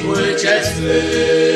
it were just food.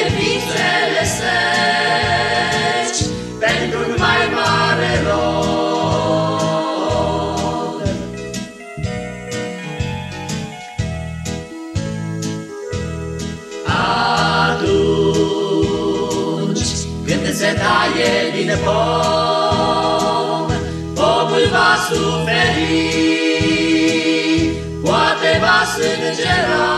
e visele seci Pentru un mai mare rod Atunci când se taie din pom Pomul va suferi Poate va sângera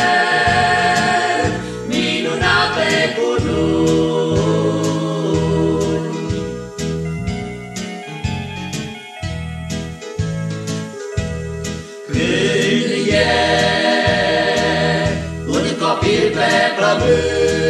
un copil pe pământ.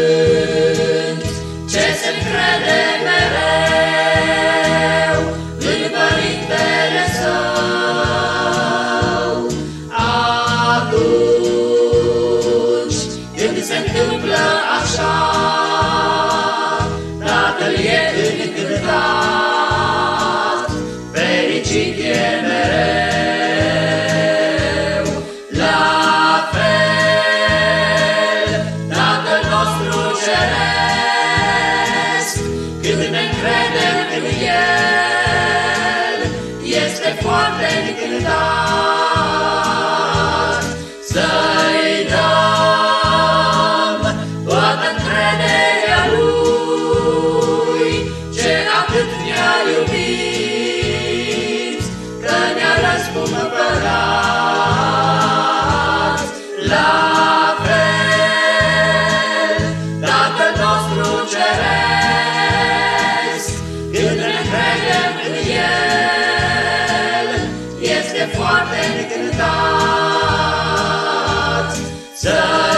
foarte încântați. Să